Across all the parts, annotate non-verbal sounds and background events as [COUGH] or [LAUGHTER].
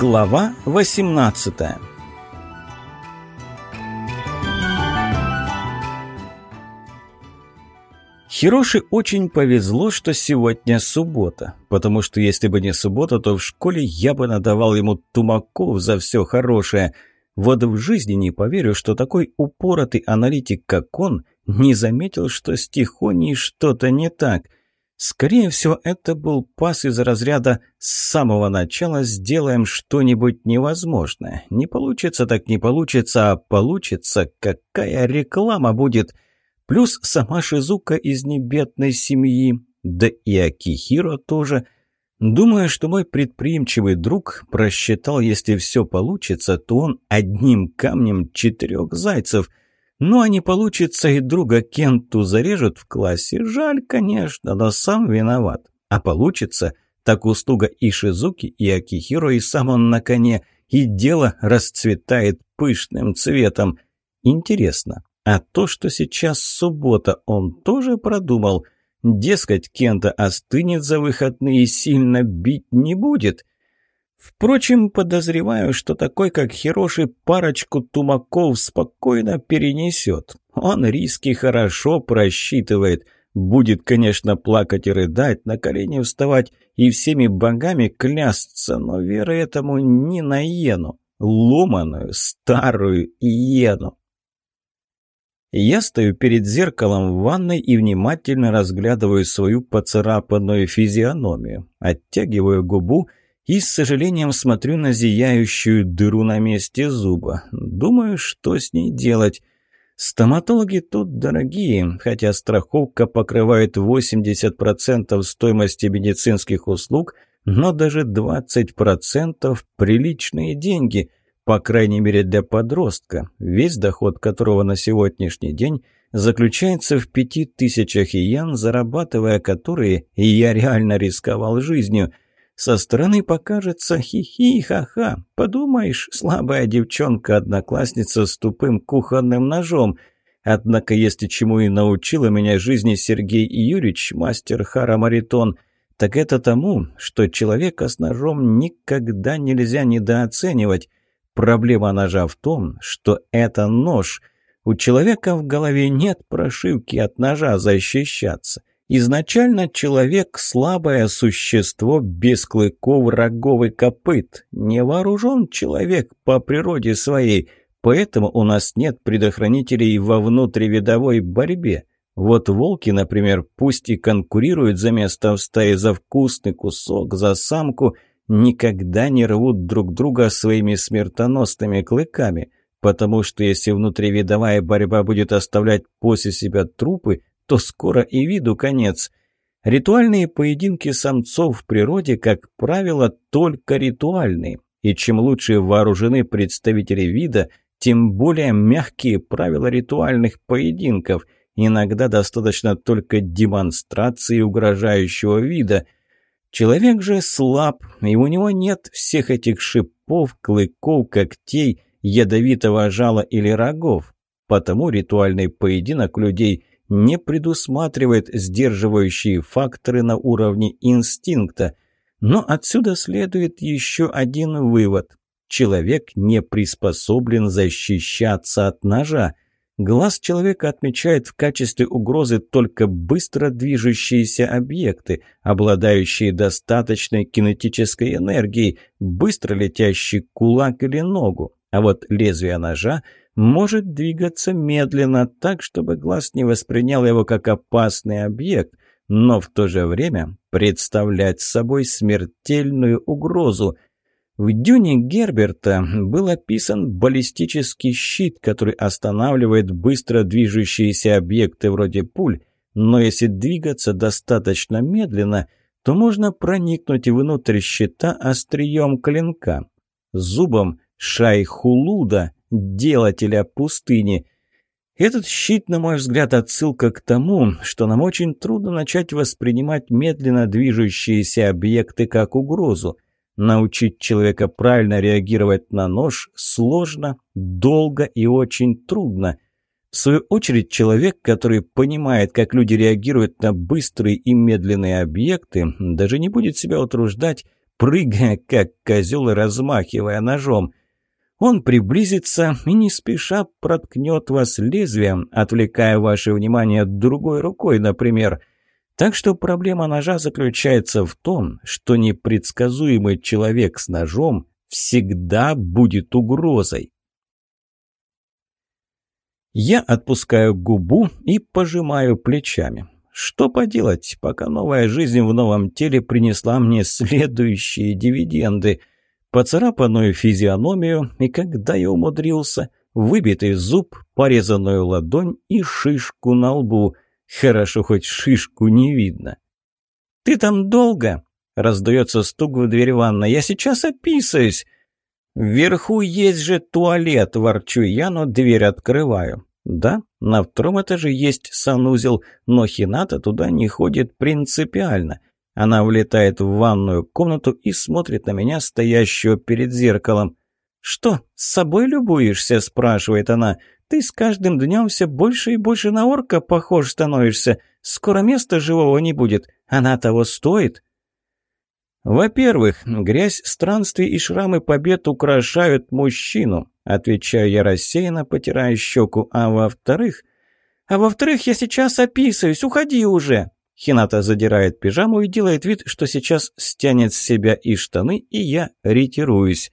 Глава 18 Хироши очень повезло, что сегодня суббота, потому что если бы не суббота, то в школе я бы надавал ему тумаков за все хорошее. Вот в жизни не поверю, что такой упоротый аналитик, как он, не заметил, что с Тихоней что-то не так – Скорее всего, это был пас из разряда «с самого начала сделаем что-нибудь невозможное». Не получится так не получится, а получится, какая реклама будет. Плюс сама Шизука из небедной семьи, да и Акихиро тоже. Думаю, что мой предприимчивый друг просчитал, если все получится, то он одним камнем четырех зайцев – ну а не получится и друга Кенту зарежут в классе. Жаль, конечно, но сам виноват. А получится, так услуга и Шизуки, и Акихиро, и сам он на коне. И дело расцветает пышным цветом. Интересно, а то, что сейчас суббота, он тоже продумал? Дескать, Кента остынет за выходные и сильно бить не будет. Впрочем, подозреваю, что такой, как Хироши, парочку тумаков спокойно перенесет. Он риски хорошо просчитывает. Будет, конечно, плакать и рыдать, на колени вставать и всеми богами клясться, но веры этому не на иену. Ломаную, старую иену. Я стою перед зеркалом в ванной и внимательно разглядываю свою поцарапанную физиономию. Оттягиваю губу и с сожалением смотрю на зияющую дыру на месте зуба. Думаю, что с ней делать. Стоматологи тут дорогие, хотя страховка покрывает 80% стоимости медицинских услуг, но даже 20% – приличные деньги, по крайней мере для подростка, весь доход которого на сегодняшний день заключается в 5000 иен, зарабатывая которые я реально рисковал жизнью. Со стороны покажется хи-хи-ха-ха. Подумаешь, слабая девчонка-одноклассница с тупым кухонным ножом. Однако, если чему и научила меня жизни Сергей Юрьевич, мастер Харамаритон, так это тому, что человека с ножом никогда нельзя недооценивать. Проблема ножа в том, что это нож. У человека в голове нет прошивки от ножа защищаться. Изначально человек – слабое существо без клыков, рогов и копыт. Не вооружен человек по природе своей, поэтому у нас нет предохранителей во внутривидовой борьбе. Вот волки, например, пусть и конкурируют за место в стае, за вкусный кусок, за самку, никогда не рвут друг друга своими смертоносными клыками, потому что если внутривидовая борьба будет оставлять после себя трупы – то скоро и виду конец. Ритуальные поединки самцов в природе, как правило, только ритуальные, и чем лучше вооружены представители вида, тем более мягкие правила ритуальных поединков. Иногда достаточно только демонстрации угрожающего вида. Человек же слаб, и у него нет всех этих шипов, клыков, когтей, ядовитого жала или рогов. Потому ритуальный поединок людей – не предусматривает сдерживающие факторы на уровне инстинкта. Но отсюда следует еще один вывод. Человек не приспособлен защищаться от ножа. Глаз человека отмечает в качестве угрозы только быстро движущиеся объекты, обладающие достаточной кинетической энергией, быстро летящий кулак или ногу. А вот лезвие ножа может двигаться медленно, так, чтобы глаз не воспринял его как опасный объект, но в то же время представлять собой смертельную угрозу. В дюне Герберта был описан баллистический щит, который останавливает быстро движущиеся объекты вроде пуль, но если двигаться достаточно медленно, то можно проникнуть внутрь щита острием клинка, зубом шайхулуда – делателя пустыни. Этот щит, на мой взгляд, отсылка к тому, что нам очень трудно начать воспринимать медленно движущиеся объекты как угрозу. Научить человека правильно реагировать на нож сложно, долго и очень трудно. В свою очередь, человек, который понимает, как люди реагируют на быстрые и медленные объекты, даже не будет себя утруждать, прыгая как козел и размахивая ножом – он приблизится и не спеша проткнет вас лезвием, отвлекая ваше внимание другой рукой, например. Так что проблема ножа заключается в том, что непредсказуемый человек с ножом всегда будет угрозой. Я отпускаю губу и пожимаю плечами. Что поделать, пока новая жизнь в новом теле принесла мне [LAUGHS] следующие дивиденды – поцарапанную физиономию и, когда я умудрился, выбитый зуб, порезанную ладонь и шишку на лбу. Хорошо, хоть шишку не видно. «Ты там долго?» — раздается стук в дверь ванной. «Я сейчас описаюсь!» «Вверху есть же туалет!» — ворчу я, но дверь открываю. «Да, на втором этаже есть санузел, но Хината туда не ходит принципиально». Она влетает в ванную комнату и смотрит на меня, стоящую перед зеркалом. «Что, с собой любуешься?» – спрашивает она. «Ты с каждым днем все больше и больше на орка похож становишься. Скоро места живого не будет. Она того стоит?» «Во-первых, грязь, странствий и шрамы побед украшают мужчину», – отвечаю я рассеянно, потирая щеку. «А во-вторых...» «А во-вторых, я сейчас описываюсь. Уходи уже!» Хината задирает пижаму и делает вид, что сейчас стянет с себя и штаны, и я ретируюсь.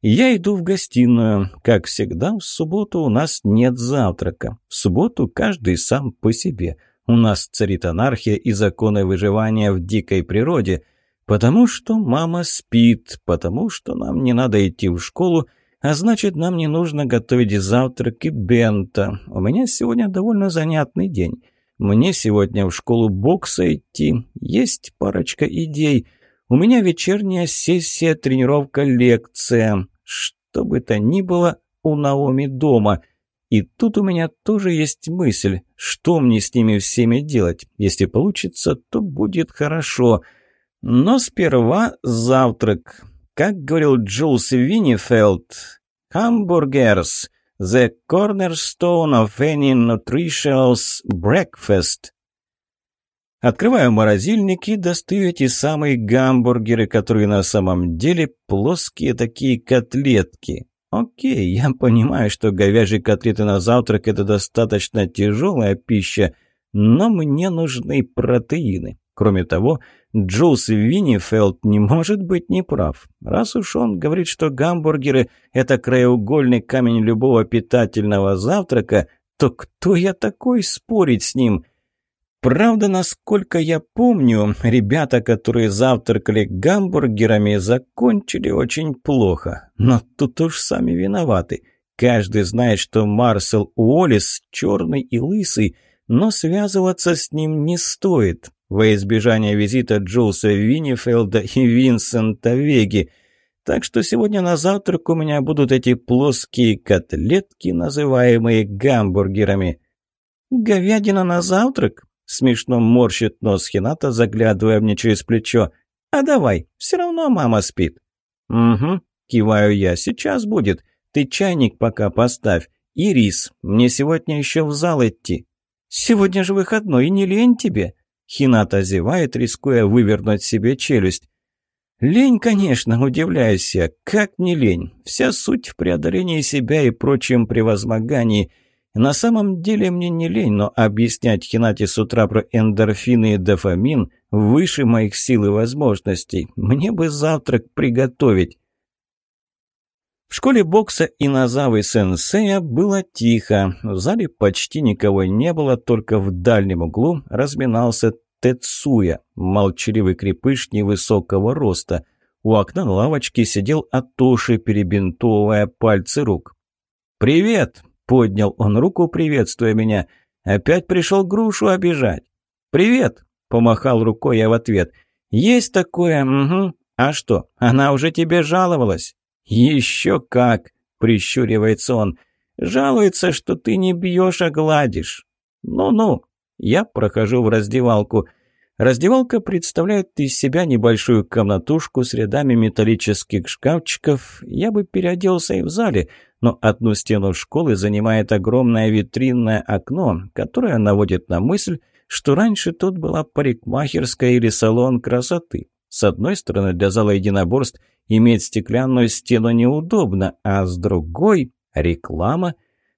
Я иду в гостиную. Как всегда, в субботу у нас нет завтрака. В субботу каждый сам по себе. У нас царит анархия и законы выживания в дикой природе. Потому что мама спит, потому что нам не надо идти в школу, а значит, нам не нужно готовить завтрак и бента. У меня сегодня довольно занятный день. Мне сегодня в школу бокса идти. Есть парочка идей. У меня вечерняя сессия, тренировка, лекция. Что бы то ни было, у Наоми дома. И тут у меня тоже есть мысль, что мне с ними всеми делать. Если получится, то будет хорошо. Но сперва завтрак. Как говорил Джулс Виннифелд, «Хамбургерс». The Cornerstone of Any Nutritious Breakfast. Открываю морозильник и достаю эти самые гамбургеры, которые на самом деле плоские такие котлетки. Окей, [LAUGHS] я понимаю, что говяжьи котлеты на завтрак – это достаточно тяжелая пища, но мне нужны протеины. Кроме того, Джулс Виннифелд не может быть неправ. Раз уж он говорит, что гамбургеры – это краеугольный камень любого питательного завтрака, то кто я такой спорить с ним? Правда, насколько я помню, ребята, которые завтракали гамбургерами, закончили очень плохо. Но тут уж сами виноваты. Каждый знает, что Марсел Уоллес черный и лысый, но связываться с ним не стоит во избежание визита Джулса Виннифелда и Винсента Веги. Так что сегодня на завтрак у меня будут эти плоские котлетки, называемые гамбургерами. «Говядина на завтрак?» — смешно морщит нос Хината, заглядывая мне через плечо. «А давай, все равно мама спит». «Угу», — киваю я, — «сейчас будет. Ты чайник пока поставь. И рис. Мне сегодня еще в зал идти». «Сегодня же выходной, и не лень тебе», Хината зевает, рискуя вывернуть себе челюсть. «Лень, конечно, удивляюсь я. Как не лень? Вся суть в преодолении себя и прочем превозмогании. На самом деле мне не лень, но объяснять Хинате с утра про эндорфины и дофамин выше моих сил и возможностей. Мне бы завтрак приготовить». В школе бокса Инозавы Сенсея было тихо. В зале почти никого не было, только в дальнем углу разминался Тецуя, молчаливый крепыш невысокого роста. У окна на лавочке сидел Атоши, перебинтовывая пальцы рук. «Привет!» — поднял он руку, приветствуя меня. «Опять пришел грушу обижать!» «Привет!» — помахал рукой я в ответ. «Есть такое, угу. А что, она уже тебе жаловалась?» «Еще как!» — прищуривается он. «Жалуется, что ты не бьешь, а гладишь». «Ну-ну!» Я прохожу в раздевалку. Раздевалка представляет из себя небольшую комнатушку с рядами металлических шкафчиков. Я бы переоделся и в зале, но одну стену школы занимает огромное витринное окно, которое наводит на мысль, что раньше тут была парикмахерская или салон красоты. С одной стороны, для зала единоборств – Иметь стеклянную стену неудобно, а с другой — реклама,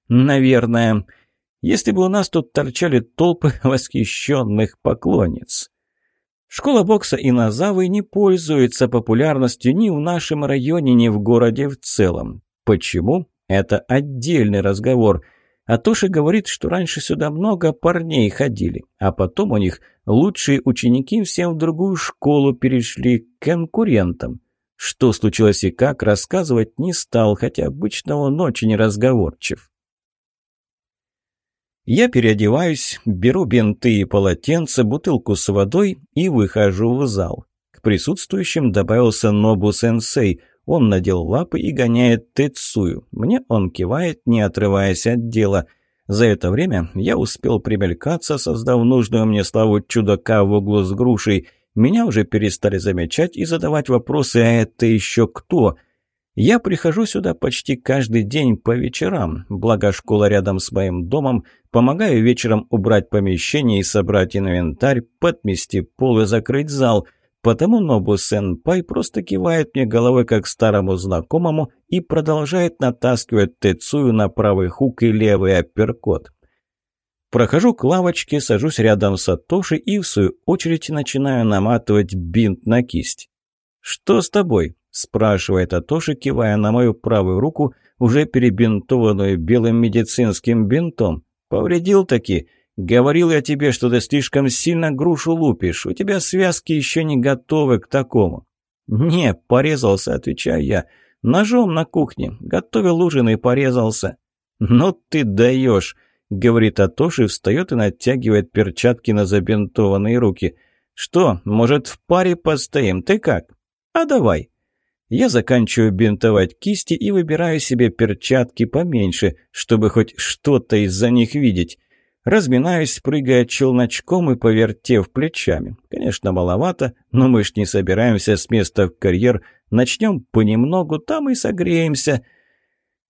наверное. Если бы у нас тут торчали толпы [LAUGHS] восхищенных поклонниц. Школа бокса Инозавы не пользуется популярностью ни в нашем районе, ни в городе в целом. Почему? Это отдельный разговор. Атоша говорит, что раньше сюда много парней ходили, а потом у них лучшие ученики всем в другую школу перешли к конкурентам. Что случилось и как, рассказывать не стал, хотя обычно он очень разговорчив. Я переодеваюсь, беру бинты и полотенце, бутылку с водой и выхожу в зал. К присутствующим добавился Нобу-сенсей. Он надел лапы и гоняет Тецую. Мне он кивает, не отрываясь от дела. За это время я успел примелькаться, создав нужную мне славу чудака в углу с грушей – меня уже перестали замечать и задавать вопросы «А это еще кто?». Я прихожу сюда почти каждый день по вечерам, благо школа рядом с моим домом, помогаю вечером убрать помещение и собрать инвентарь, подмести пол и закрыть зал, потому Нобу Сенпай просто кивает мне головой как старому знакомому и продолжает натаскивать Тецую на правый хук и левый апперкот. Прохожу к лавочке, сажусь рядом с Атоши и, в свою очередь, начинаю наматывать бинт на кисть. «Что с тобой?» – спрашивает Атоши, кивая на мою правую руку, уже перебинтованную белым медицинским бинтом. «Повредил таки. Говорил я тебе, что ты слишком сильно грушу лупишь. У тебя связки еще не готовы к такому». «Не, порезался», – отвечаю я. «Ножом на кухне. Готовил ужин и порезался». «Ну ты даешь!» — говорит Атош и встает и натягивает перчатки на забинтованные руки. «Что, может, в паре постоим? Ты как?» «А давай». Я заканчиваю бинтовать кисти и выбираю себе перчатки поменьше, чтобы хоть что-то из-за них видеть. Разминаюсь, прыгая челночком и повертев плечами. Конечно, маловато, но мы ж не собираемся с места в карьер. Начнем понемногу, там и согреемся».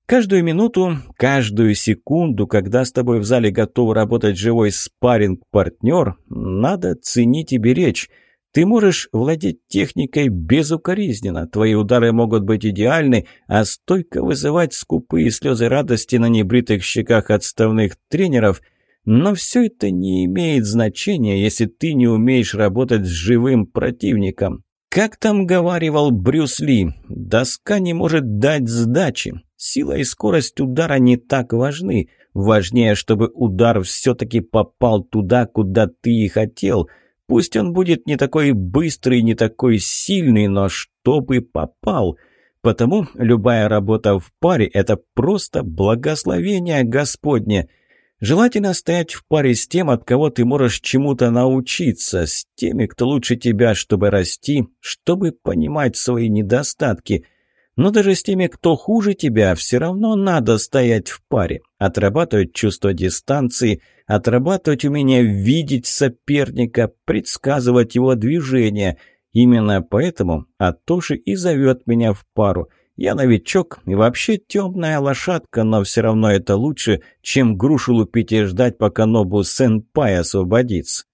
Каждую минуту, каждую секунду, когда с тобой в зале готов работать живой спарринг-партнер, надо ценить и беречь. Ты можешь владеть техникой безукоризненно, твои удары могут быть идеальны, а стойко вызывать скупые слезы радости на небритых щеках отставных тренеров. Но все это не имеет значения, если ты не умеешь работать с живым противником. Как там говаривал Брюс Ли, доска не может дать сдачи. Сила и скорость удара не так важны. Важнее, чтобы удар все-таки попал туда, куда ты и хотел. Пусть он будет не такой быстрый, не такой сильный, но чтобы попал. Потому любая работа в паре – это просто благословение Господне. Желательно стоять в паре с тем, от кого ты можешь чему-то научиться, с теми, кто лучше тебя, чтобы расти, чтобы понимать свои недостатки – но даже с теми, кто хуже тебя, все равно надо стоять в паре, отрабатывать чувство дистанции, отрабатывать умение видеть соперника, предсказывать его движение. Именно поэтому Атоши и зовет меня в пару. Я новичок и вообще темная лошадка, но все равно это лучше, чем грушу лупить и ждать, пока Нобу Сенпай освободится.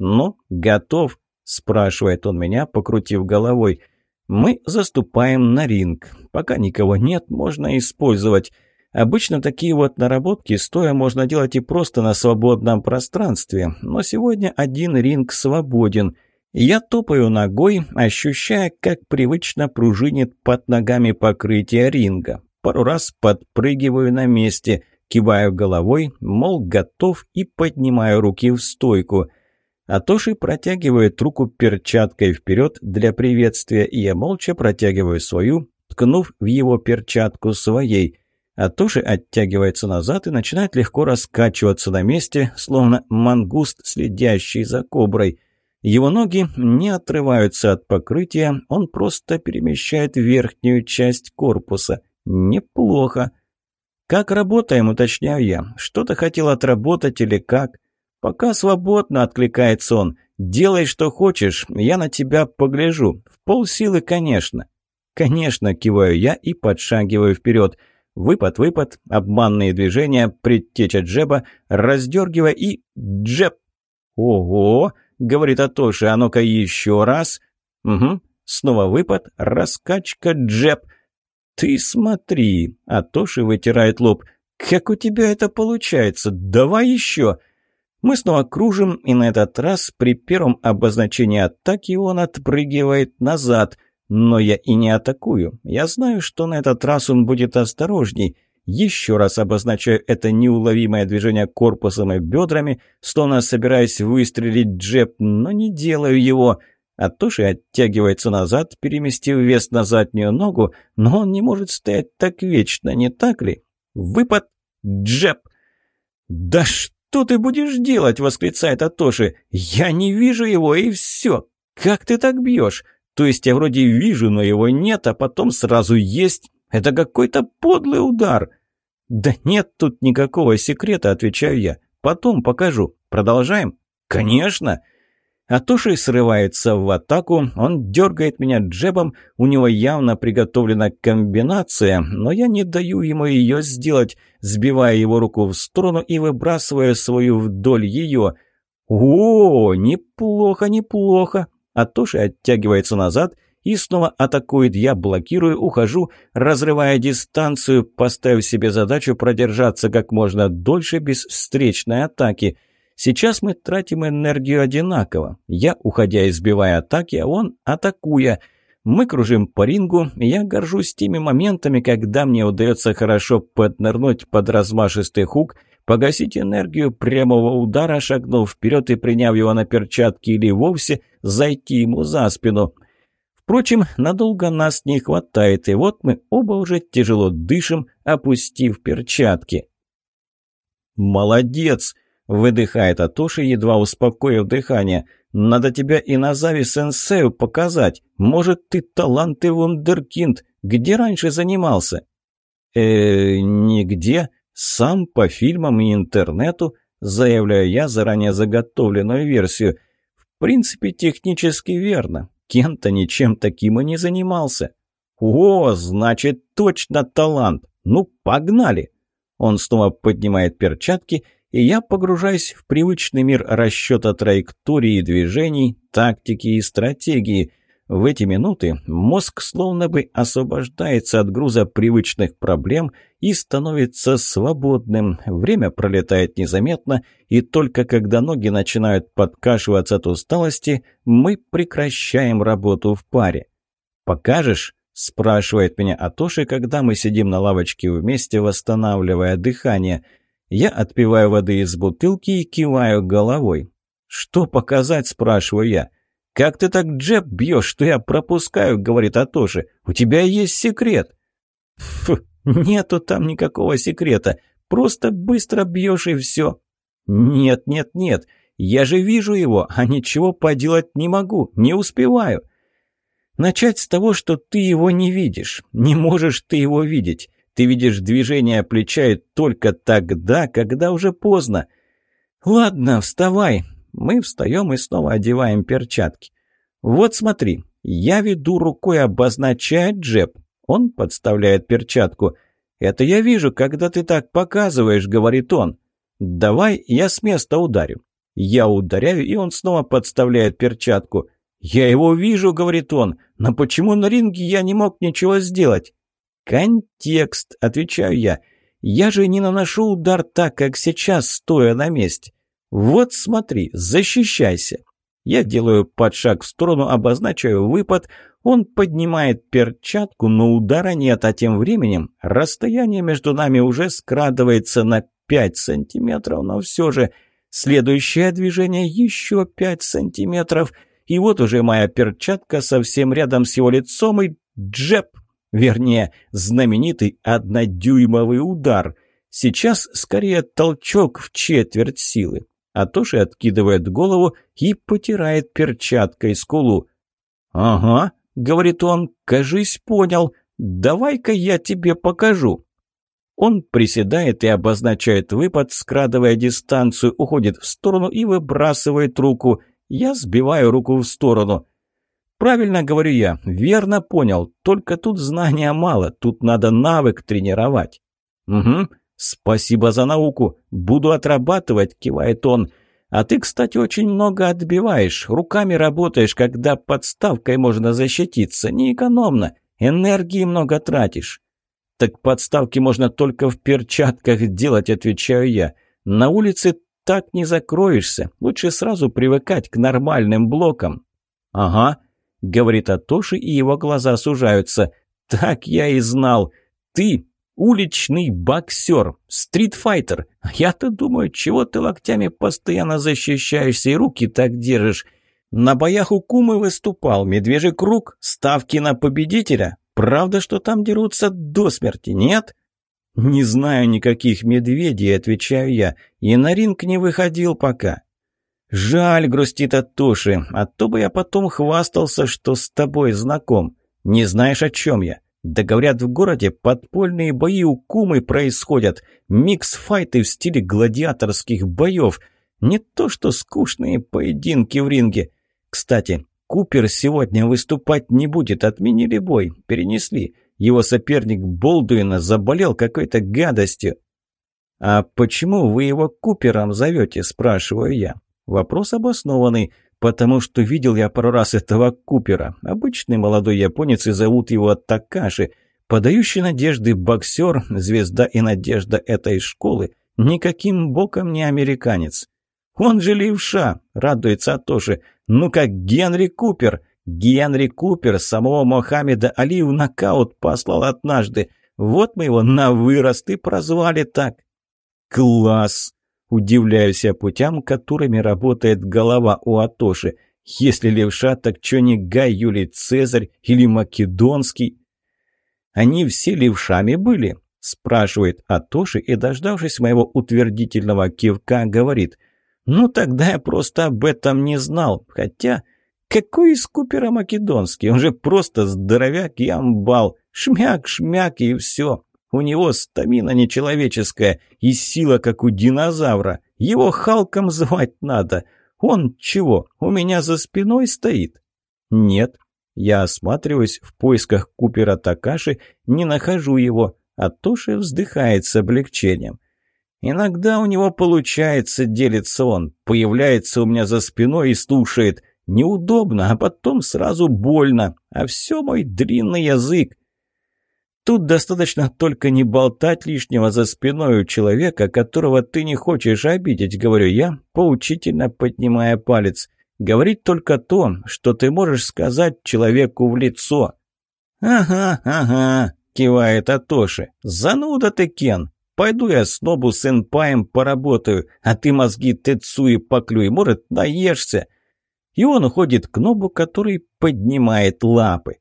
«Ну, готов?» – спрашивает он меня, покрутив головой. Мы заступаем на ринг. Пока никого нет, можно использовать. Обычно такие вот наработки стоя можно делать и просто на свободном пространстве, но сегодня один ринг свободен. Я топаю ногой, ощущая, как привычно пружинит под ногами покрытие ринга. Пару раз подпрыгиваю на месте, киваю головой, мол, готов и поднимаю руки в стойку – Атоши протягивает руку перчаткой вперед для приветствия, и я молча протягиваю свою, ткнув в его перчатку своей. Атоши оттягивается назад и начинает легко раскачиваться на месте, словно мангуст, следящий за коброй. Его ноги не отрываются от покрытия, он просто перемещает верхнюю часть корпуса. Неплохо. «Как работаем?» – уточняю я. «Что-то хотел отработать или как?» «Пока свободно», — откликается он. «Делай, что хочешь, я на тебя погляжу. В полсилы, конечно». «Конечно», — киваю я и подшагиваю вперед. Выпад-выпад, обманные движения, предтеча джеба, раздергивая и... джеб! «Ого!» — говорит Атоши, «а ну-ка еще раз!» «Угу». Снова выпад, раскачка, джеб. «Ты смотри!» — Атоши вытирает лоб. «Как у тебя это получается? Давай еще!» Мы снова кружим, и на этот раз при первом обозначении атаки он отпрыгивает назад. Но я и не атакую. Я знаю, что на этот раз он будет осторожней. Еще раз обозначаю это неуловимое движение корпусом и бедрами, словно собираюсь выстрелить джеб, но не делаю его. Атоши оттягивается назад, переместив вес на заднюю ногу, но он не может стоять так вечно, не так ли? Выпад! Джеб! «Да что?» что ты будешь делать?» — восклицает Атоши. «Я не вижу его, и все. Как ты так бьешь? То есть я вроде вижу, но его нет, а потом сразу есть. Это какой-то подлый удар». «Да нет тут никакого секрета», — отвечаю я. «Потом покажу. Продолжаем?» «Конечно!» Атоши срывается в атаку, он дергает меня джебом, у него явно приготовлена комбинация, но я не даю ему ее сделать, сбивая его руку в сторону и выбрасывая свою вдоль ее. «О, неплохо, неплохо!» Атоши оттягивается назад и снова атакует. Я блокирую, ухожу, разрывая дистанцию, поставив себе задачу продержаться как можно дольше без встречной атаки – Сейчас мы тратим энергию одинаково. Я, уходя, избивая атаки, а он, атакуя. Мы кружим по рингу, я горжусь теми моментами, когда мне удается хорошо поднырнуть под размашистый хук, погасить энергию прямого удара, шагнув вперед и приняв его на перчатки или вовсе зайти ему за спину. Впрочем, надолго нас не хватает, и вот мы оба уже тяжело дышим, опустив перчатки. «Молодец!» Выдыхает Атоши, едва успокоив дыхание. «Надо тебя и на Назави сенсею показать. Может, ты талант и вундеркинд. Где раньше занимался?» э, нигде. Сам по фильмам и интернету», — заявляю я заранее заготовленную версию. «В принципе, технически верно. Кента ничем таким и не занимался». «О, значит, точно талант! Ну, погнали!» Он снова поднимает перчатки и и я погружаюсь в привычный мир расчета траектории движений, тактики и стратегии. В эти минуты мозг словно бы освобождается от груза привычных проблем и становится свободным. Время пролетает незаметно, и только когда ноги начинают подкашиваться от усталости, мы прекращаем работу в паре. «Покажешь?» – спрашивает меня Атоши, когда мы сидим на лавочке вместе, восстанавливая дыхание – я отпиваю воды из бутылки и киваю головой. «Что показать?» – спрашиваю я. «Как ты так джеб бьешь, что я пропускаю?» – говорит Атоши. «У тебя есть секрет». «Фу, нету там никакого секрета. Просто быстро бьешь и все». «Нет, нет, нет. Я же вижу его, а ничего поделать не могу, не успеваю». «Начать с того, что ты его не видишь. Не можешь ты его видеть». Ты видишь движение плеча и только тогда, когда уже поздно. Ладно, вставай. Мы встаем и снова одеваем перчатки. Вот смотри, я веду рукой, обозначает джеб. Он подставляет перчатку. «Это я вижу, когда ты так показываешь», — говорит он. «Давай я с места ударю». Я ударяю, и он снова подставляет перчатку. «Я его вижу», — говорит он. «Но почему на ринге я не мог ничего сделать?» «Контекст», — отвечаю я. «Я же не наношу удар так, как сейчас, стоя на месте. Вот смотри, защищайся». Я делаю подшаг в сторону, обозначаю выпад. Он поднимает перчатку, но удара нет, а тем временем расстояние между нами уже скрадывается на 5 сантиметров, но все же следующее движение еще 5 сантиметров. И вот уже моя перчатка совсем рядом с его лицом и джеб Вернее, знаменитый однодюймовый удар. Сейчас скорее толчок в четверть силы. А Тоши откидывает голову и потирает перчаткой скулу. «Ага», — говорит он, — «кажись, понял. Давай-ка я тебе покажу». Он приседает и обозначает выпад, скрадывая дистанцию, уходит в сторону и выбрасывает руку. Я сбиваю руку в сторону. «Правильно, — говорю я, — верно понял. Только тут знания мало, тут надо навык тренировать». «Угу, спасибо за науку. Буду отрабатывать», — кивает он. «А ты, кстати, очень много отбиваешь. Руками работаешь, когда подставкой можно защититься. Неэкономно. Энергии много тратишь». «Так подставки можно только в перчатках делать», — отвечаю я. «На улице так не закроешься. Лучше сразу привыкать к нормальным блокам». «Ага». — говорит Атоши, и его глаза сужаются. «Так я и знал. Ты уличный боксер, стритфайтер. Я-то думаю, чего ты локтями постоянно защищаешься и руки так держишь. На боях у Кумы выступал, медвежий круг, ставки на победителя. Правда, что там дерутся до смерти, нет?» «Не знаю никаких медведей», — отвечаю я, — «и на ринг не выходил пока. «Жаль», — грустит от туши, — «а то бы я потом хвастался, что с тобой знаком. Не знаешь, о чем я?» Да говорят, в городе подпольные бои у Кумы происходят, микс-файты в стиле гладиаторских боев. Не то что скучные поединки в ринге. Кстати, Купер сегодня выступать не будет, отменили бой, перенесли. Его соперник Болдуина заболел какой-то гадостью. «А почему вы его Купером зовете?» – спрашиваю я. Вопрос обоснованный, потому что видел я пару раз этого Купера. Обычный молодой японец и зовут его Такаши. Подающий надежды боксер, звезда и надежда этой школы. Никаким боком не американец. Он же левша, радуется Атоши. Ну как Генри Купер. Генри Купер самого Мохаммеда Али в нокаут послал однажды. Вот мы его на вырост и прозвали так. Класс! Удивляюсь я путям, которыми работает голова у Атоши. Если левша, так чё не Гай Юлий Цезарь или Македонский? Они все левшами были, спрашивает Атоши и, дождавшись моего утвердительного кивка, говорит. Ну тогда я просто об этом не знал, хотя... Какой из Купера Македонский? Он же просто здоровяк и амбал. Шмяк, шмяк и всё». У него стамина нечеловеческая и сила, как у динозавра. Его Халком звать надо. Он чего, у меня за спиной стоит? Нет. Я осматриваюсь в поисках Купера Такаши, не нахожу его, а Тоши вздыхает с облегчением. Иногда у него получается, делится он, появляется у меня за спиной и слушает. Неудобно, а потом сразу больно, а все мой длинный язык. Тут достаточно только не болтать лишнего за спиной у человека, которого ты не хочешь обидеть, говорю я, поучительно поднимая палец. Говорить только то, что ты можешь сказать человеку в лицо. «Ага, ага», — кивает Атоши. «Зануда ты, Кен. Пойду я с Нобу сенпаем поработаю, а ты мозги Тецуи поклюй, может, наешься». И он уходит к Нобу, который поднимает лапы.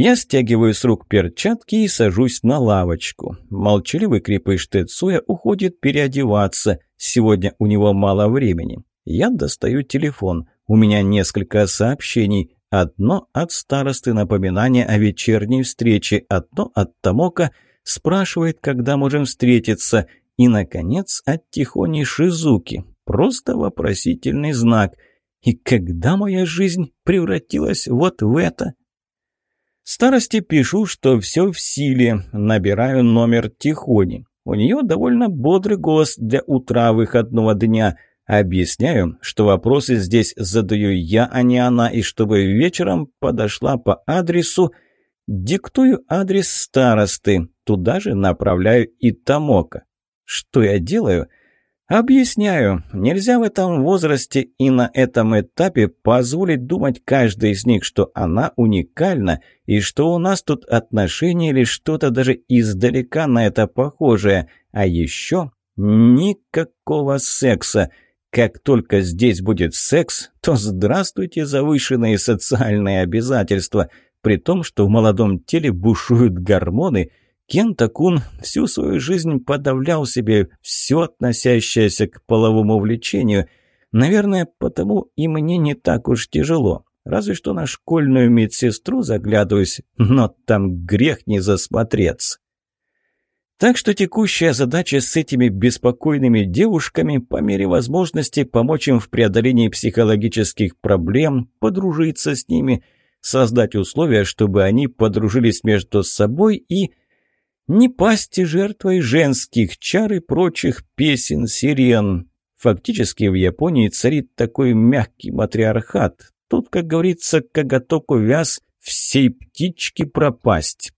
Я стягиваю с рук перчатки и сажусь на лавочку. Молчаливый крепыш Тецуя уходит переодеваться. Сегодня у него мало времени. Я достаю телефон. У меня несколько сообщений. Одно от старосты напоминание о вечерней встрече, одно от Тамока спрашивает, когда можем встретиться, и, наконец, от Тихони Шизуки. Просто вопросительный знак. И когда моя жизнь превратилась вот в это? Старости пишу, что все в силе, набираю номер Тихони. У нее довольно бодрый голос для утра выходного дня. Объясняю, что вопросы здесь задаю я, а не она, и чтобы вечером подошла по адресу, диктую адрес старосты, туда же направляю и Тамока. Что я делаю? «Объясняю. Нельзя в этом возрасте и на этом этапе позволить думать каждой из них, что она уникальна и что у нас тут отношения или что-то даже издалека на это похожее. А еще никакого секса. Как только здесь будет секс, то здравствуйте завышенные социальные обязательства, при том, что в молодом теле бушуют гормоны – Кентакун всю свою жизнь подавлял себе все относящееся к половому влечению. Наверное, потому и мне не так уж тяжело. Разве что на школьную медсестру заглядываюсь, но там грех не засмотреться. Так что текущая задача с этими беспокойными девушками по мере возможности помочь им в преодолении психологических проблем, подружиться с ними, создать условия, чтобы они подружились между собой и не пасти жертвой женских чар и прочих песен сирен. Фактически в Японии царит такой мягкий матриархат. Тут, как говорится, коготок увяз, всей птички пропасть.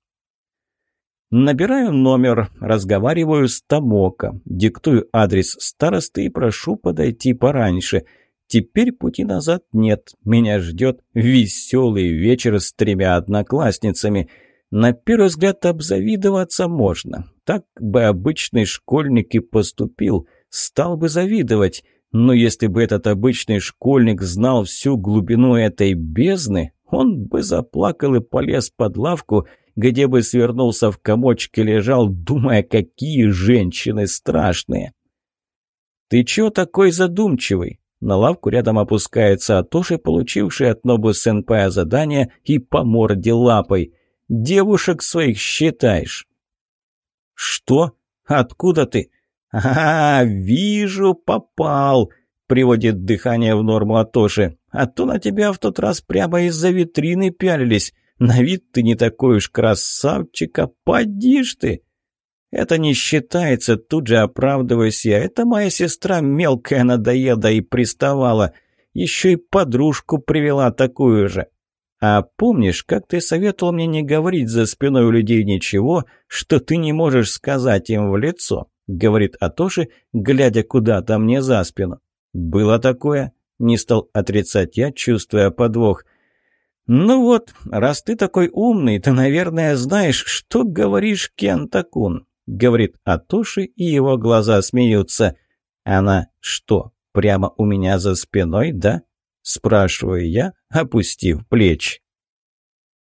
Набираю номер, разговариваю с Тамоко, диктую адрес старосты и прошу подойти пораньше. Теперь пути назад нет, меня ждет веселый вечер с тремя одноклассницами – на первый взгляд обзавидоваться можно. Так бы обычный школьник и поступил, стал бы завидовать. Но если бы этот обычный школьник знал всю глубину этой бездны, он бы заплакал и полез под лавку, где бы свернулся в комочке лежал, думая, какие женщины страшные. «Ты чё такой задумчивый?» На лавку рядом опускается Атоши, получивший от Нобу Сенпая задание и по морде лапой. Девушек своих считаешь?» «Что? Откуда ты?» «А, вижу, попал!» — приводит дыхание в норму Атоши. «А то на тебя в тот раз прямо из-за витрины пялились. На вид ты не такой уж красавчика, поди ж ты!» «Это не считается, тут же оправдываюсь я. Это моя сестра мелкая надоеда и приставала. Еще и подружку привела такую же. А помнишь, как ты советовал мне не говорить за спиной у людей ничего, что ты не можешь сказать им в лицо?» — говорит Атоши, глядя куда-то мне за спину. «Было такое?» — не стал отрицать я, чувствуя подвох. «Ну вот, раз ты такой умный, ты, наверное, знаешь, что говоришь Кентакун», — говорит Атоши, и его глаза смеются. «Она что, прямо у меня за спиной, да?» — спрашиваю я, опустив плечи.